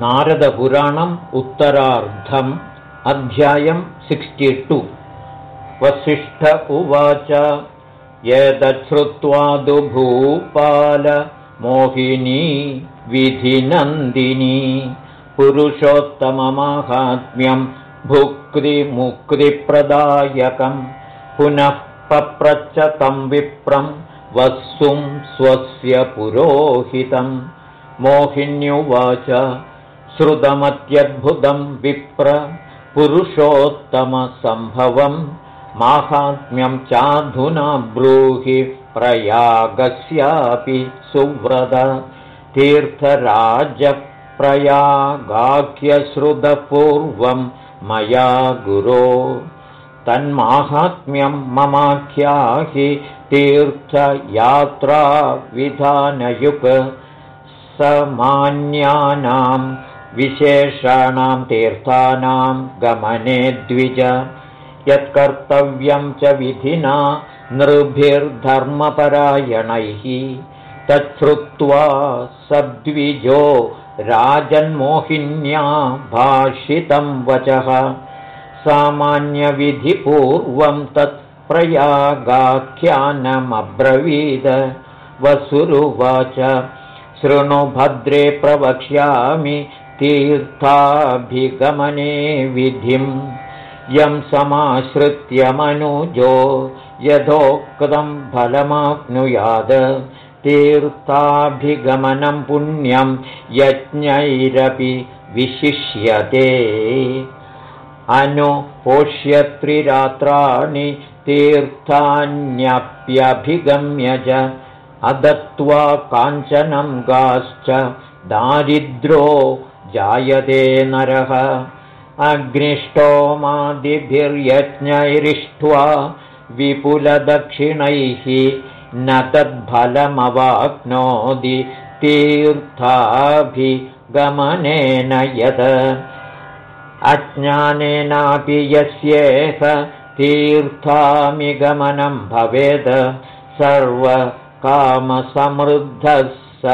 नारदपुराणम् उत्तरार्धम् अध्यायम् sixty two. Vasishtha उवाच दुभूपाल मोहिनी विधिनन्दिनी पुरुषोत्तममाहात्म्यं भुक्तिमुक्तिप्रदायकं पुनः पप्रच्च तं विप्रं वस्सुं स्वस्य पुरोहितं मोहिन्युवाच श्रुतमत्यद्भुतं विप्र पुरुषोत्तमसम्भवम् माहात्म्यं चाधुना ब्रूहि प्रयागस्यापि सुव्रत तीर्थराजप्रयागाख्यश्रुतपूर्वं मया गुरो तन्माहात्म्यं ममाख्याहि तीर्थयात्राविधानयुक् समान्यानां विशेषाणां तीर्थानां गमने द्विज। यत्कर्तव्यं च विधिना नृभिर्धर्मपरायणैः। तच्छ्रुत्वा सद्विजो राजन्मोहिन्या भाषितं वचः। सामान्यविधिपूर्वं तत् प्रयागाख्यानमब्रवीद वसुरुवाच शृणुभद्रे प्रवक्ष्यामि तीर्थाभिगमने विधिम् यं समाश्रित्य मनुजो यथोक्तं फलमाप्नुयाद तीर्थाभिगमनं पुण्यं यज्ञैरपि विशिष्यते। अनुपोष्यत्रिरात्राणि तीर्थान्यप्यभिगम्य च अदत्त्वा काञ्चनं गाश्च दारिद्रो जायते नरः। अग्निष्टोमादिभिर्यज्ञैरिष्ट्वा विपुलदक्षिणैः न तद्फलमवाप्नोति तीर्थाभिगमनेन यत्। अज्ञानेनापि यस्येह तीर्थामिगमनं भवेत् सर्वकामसमृद्धः स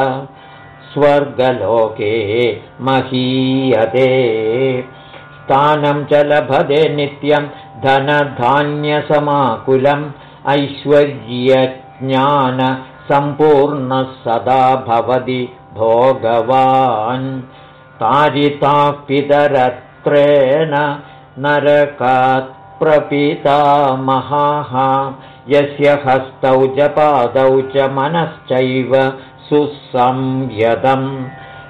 स्वर्गलोके महीयते। स्थानं च लभते नित्यं धनधान्यसमाकुलम् ऐश्वर्यज्ञानसम्पूर्णः सदा भवति भोगवान्। तारिताः पितरत्रेण नरकात् प्रपिता महाः यस्य हस्तौ च पादौ च मनश्चैव सुसंयतम्।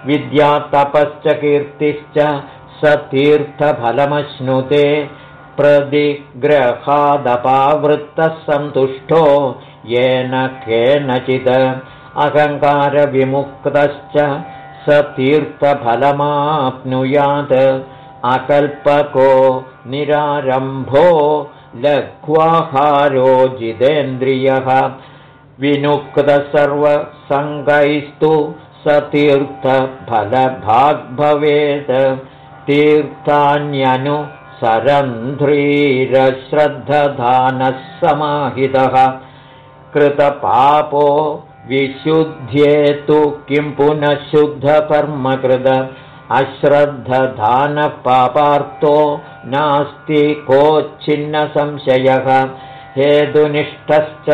विद्यातपश्च कीर्तिश्च स तीर्थफलमश्नुते प्रतिग्रहादपावृत्तः सन्तुष्टो येन केनचित् अहङ्कारविमुक्तश्च स तीर्थफलमाप्नुयात् अकल्पको निरारम्भो लघ्वाहारो जितेन्द्रियः विनुक्तसर्वसङ्गैस्तु स तीर्थफलभाग्भवेत् तीर्थान्यनुसरन्ध्रीरश्रद्धधानः समाहितः कृतपापो विशुध्येतु किं पुनः शुद्धकर्मकृत अश्रद्धधानपापार्थो नास्ति कोच्छिन्नसंशयः हेतुनिष्ठश्च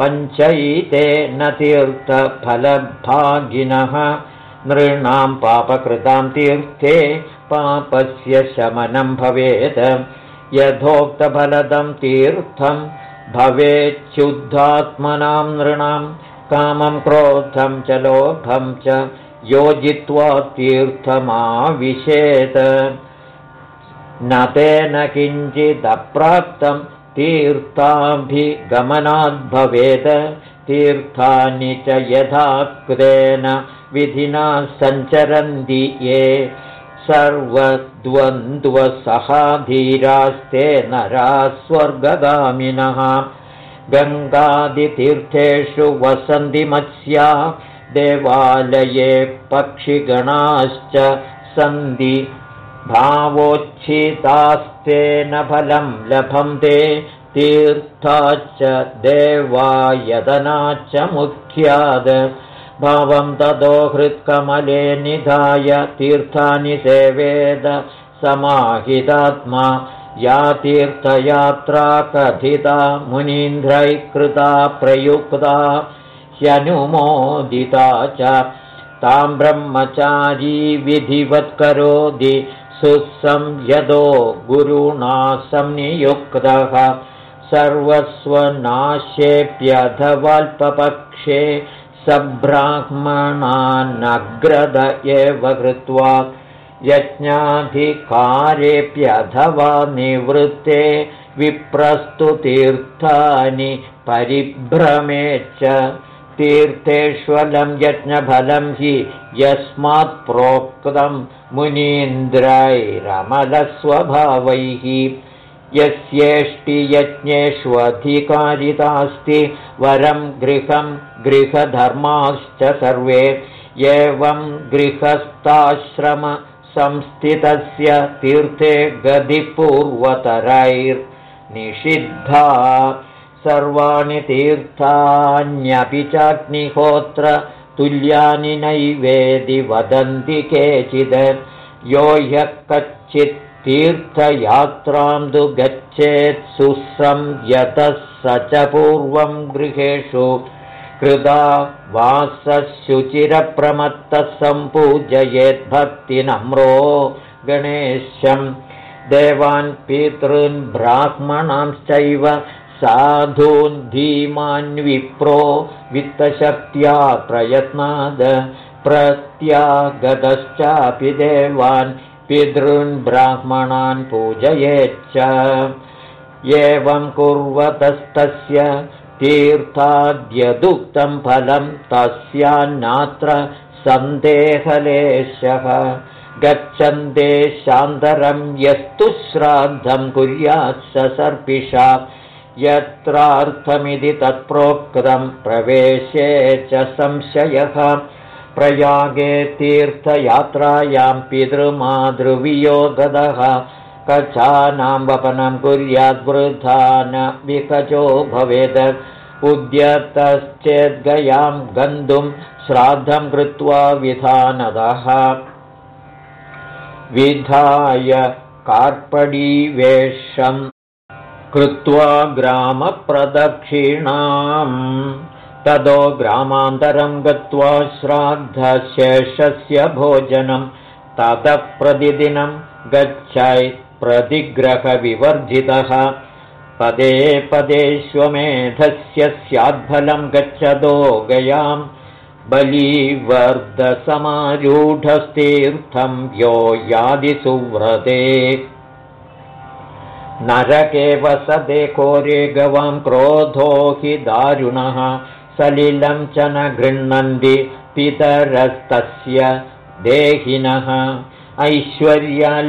पञ्चैते न तीर्थफलभागिनः नृणां पापकृतां तीर्थे पापस्य शमनं भवेत्। यथोक्तफलदं तीर्थं भवेच्छुद्धात्मनां नृणां कामं क्रोधं च लोभं च योजित्वा तीर्थमाविशेत्। न तेन किञ्चिदप्राप्तं तीर्थाभिगमनाद्भवेत् तीर्थानि च यथा कृतेन विधिना सञ्चरन्ति ये। सर्वद्वन्द्वसहाधीरास्ते नरा स्वर्गगामिनः। गङ्गादितीर्थेषु वसन्ति मत्स्या देवालये पक्षिगणाश्च सन्ति भावोच्छितास्तेन फलं लभन्ते तीर्थाच्च देवायदनाच्च मुख्याद्। भावं ततो हृत्कमले निधाय तीर्थानि सेवेद समाहितात्मा। या तीर्थयात्रा कथिता मुनीन्द्रै कृता प्रयुक्ता ह्यनुमोदिता च। तां ब्रह्मचारी विधिवत्करोति सुसंयदो गुरुणा संनियुक्तः सर्वस्वनाश्येऽप्यथवाल्पपक्षे सब्राह्मणानग्रद एव कृत्वा यज्ञाधिकारेऽप्यथवा निवृत्ते विप्रस्तुतीर्थानि परिभ्रमे च तीर्थेष्वलं यज्ञफलं हि यस्मात् प्रोक्तं मुनीन्द्रैरमलस्वभावैः। यस्येष्टियज्ञेष्वधिकारितास्ति वरं गृहं गृहधर्माश्च सर्वे। एवं गृहस्थाश्रमसंस्थितस्य तीर्थे गतिपूर्वतरैर्निषिद्धा सर्वाणि तीर्थान्यपि चाग्निहोत्र तुल्यानि नैवेदि वदन्ति केचिद्। यो ह्यः कच्चित् तीर्थयात्रां तु गच्छेत् सुसंयतः स च पूर्वं गृहेषु। कृदा वासशुचिरप्रमत्तः सम्पूजयेद्भक्तिनम्रो गणेशं। देवान् पितॄन् ब्राह्मणांश्चैव साधून् धीमान्विप्रो वित्तशक्त्या प्रयत्नाद प्रत्यागतश्चापि देवान् पितॄन् ब्राह्मणान् पूजयेच्च। एवं कुर्वतस्तस्य तीर्थाद्यदुक्तं फलं तस्यान्नात्र सन्देहलेशः। गच्छन्ते शान्तरं यस्तु श्राद्धं कुर्यात् सर्पिषा यत्रार्थमिति तत्प्रोक्तं प्रवेशे च संशयः। प्रयागे तीर्थयात्रायां पितृमातृवियोगदः। कचानां वपनं कुर्याद्वृथा न विकचो भवेत् उद्यतश्चेद्गयां गन्तुं श्राद्धं कृत्वा विधानदः। विधाय कार्पडीवेषम् कृत्वा ग्रामप्रदक्षिणाम्। ततो ग्रामान्तरं गत्वा श्राद्धशेषस्य भोजनं। ततः प्रतिदिनं गच्छै प्रतिग्रहविवर्जितः। पदे पदेष्वमेधस्य स्याद्फलं गच्छतो गयां बलीवर्धसमारूढस्तीर्थं यो यादिसुव्रते नरके वसदे कोरे गवां क्रोधो हि दारुणः सलिलं च न गृह्णन्ति पितरस्तस्य देहिनः। ऐश्वर्यलोभमोहाद्वा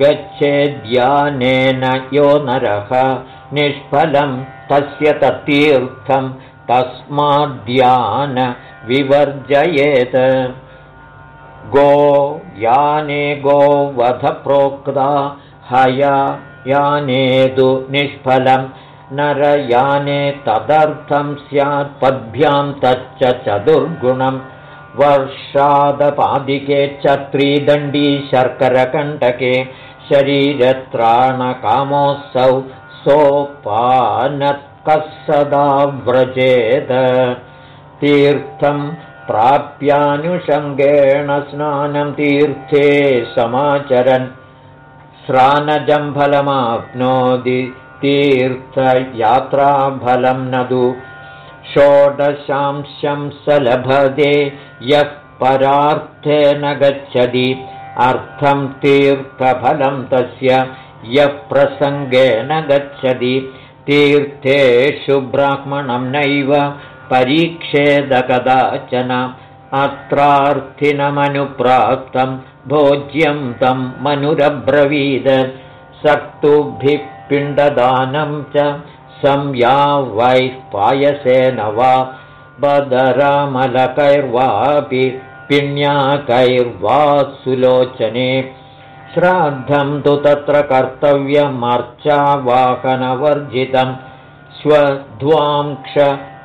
गच्छेद्यानेन यो नरः निष्फलं तस्य तत्तीर्थं तस्माद्यान विवर्जयेत् गो याने गोवधप्रोक्ता हया यानेदु निष्फलं नरयाने तदर्थं स्यात् पद्भ्यां तच्च चतुर्गुणं वर्षादपादिके चत्रीदण्डी शर्करकण्टके शरीरत्राणकामोऽसौ सोपानकः सदा व्रजेत तीर्थं प्राप्यानुषङ्गेण स्नानं तीर्थे समाचरन् स्नानजम्फलमाप्नोति तीर्थयात्राफलं नदु षोडशांशं स लभते यः परार्थेन गच्छति अर्थं तीर्थफलं तस्य यः प्रसङ्गेन गच्छति तीर्थेषु ब्राह्मणं नैव परीक्षेद कदाचन अत्रार्थिनमनुप्राप्तं भोज्यं तं मनुरब्रवीद। सक्तुभिः पिण्डदानं च संयावैः पायसेन वा बदरामलकैर्वापि पिण्याकैर्वा सुलोचने श्राद्धं तु तत्र कर्तव्यमर्चावाहनवर्जितं। स्वध्वांक्ष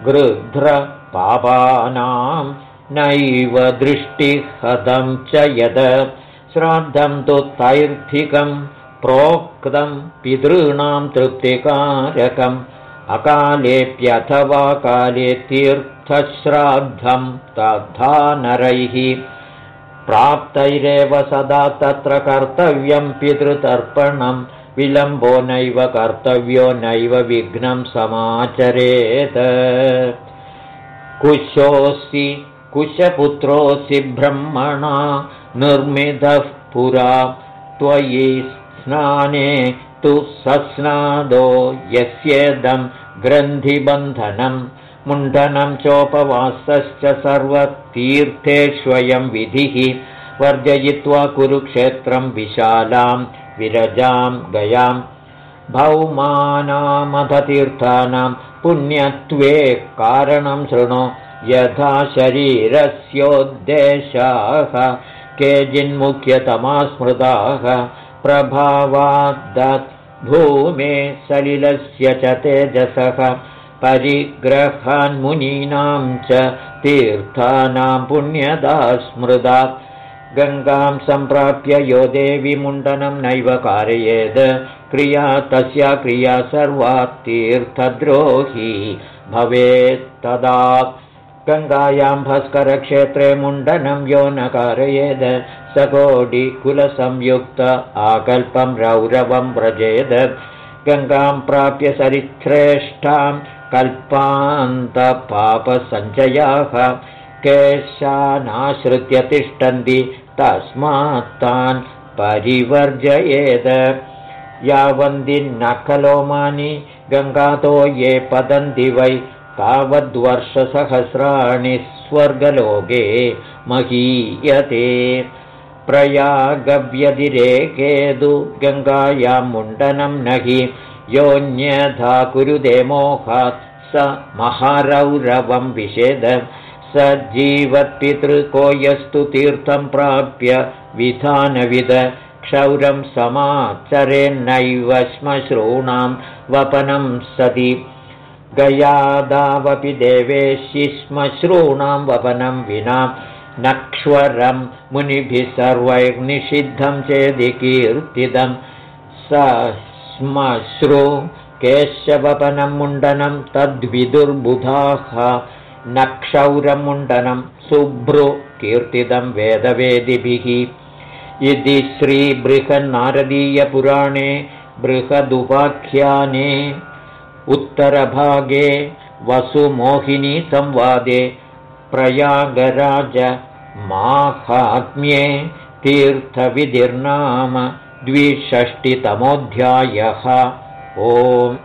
गृध्रपापानां नैव दृष्टिहतं च यद। श्राद्धं तु तैर्थिकं प्रोक्तं पितॄणां तृप्तिकारकम्। अकालेऽप्यथवा काले तीर्थश्राद्धं तथा नरैः। प्राप्तैरेव सदा तत्र कर्तव्यं पितृतर्पणं विलम्बो नैव कर्तव्यो नैव विघ्नं समाचरेत्। कुशोऽसि कुशपुत्रोऽसि ब्रह्मणा निर्मितः पुरा त्वयि स्नाने तु सस्नादो यस्येदं ग्रन्थिबन्धनं मुण्डनं चोपवासश्च सर्वतीर्थेष्वयं विधिः वर्जयित्वा कुरुक्षेत्रं विशालां विरजां गयां भौमानामधतीर्थानां पुण्यत्वे कारणं शृणु यथा शरीरस्योद्देशाः केचिन्मुख्यतमा स्मृताः प्रभावाद्दत् भूमे सलिलस्य च तेजसः परिग्रहान्मुनीनां च तीर्थानां पुण्यदा स्मृदा गङ्गां सम्प्राप्य यो देवीमुण्डनं नैव कारयेद्। क्रिया तस्या क्रिया सर्वा तीर्थद्रोही भवेत्तदा गङ्गायां भास्करक्षेत्रे मुण्डनं यो न कारयेद्। सकोटिकुलसंयुक्त आकल्पं रौरवं व्रजेद। गङ्गां प्राप्य सरिश्रेष्ठां कल्पान्तपापसञ्चयाः केशानाश्रित्य तिष्ठन्ति तस्मात् तान् परिवर्जयेद। यावन्ति नखलोमानि गङ्गातो ये पतन्ति वै तावद्वर्षसहस्राणि स्वर्गलोके महीयते। प्रयागव्यतिरेकेदु गङ्गायां मुण्डनं न हि योऽन्यथा कुरुदे मोहात् स महारौरवं विषेद स जीवत्पितृको यस्तु तीर्थं प्राप्य विधानविद क्षौरं समाचरेन्नैव श्मश्रूणां वपनं सति। गयादावपि देवेशि श्मश्रूणां वपनं विना नक्ष्वरं मुनिभिः सर्वैर्निषिद्धं चेदि कीर्तिदं। स श्मश्रु केशवपनं मुण्डनं तद्विदुर्बुधाः नक्षौरमुण्डनं शुभ्रु कीर्तिदं वेदवेदिभिः। इति श्रीबृहन्नारदीयपुराणे बृहदुपाख्याने उत्तरभागे वसुमोहिनीसंवादे प्रयागराजमाहात्म्ये तीर्थविधिर्नाम द्विषष्टितमोऽध्यायः। ओम्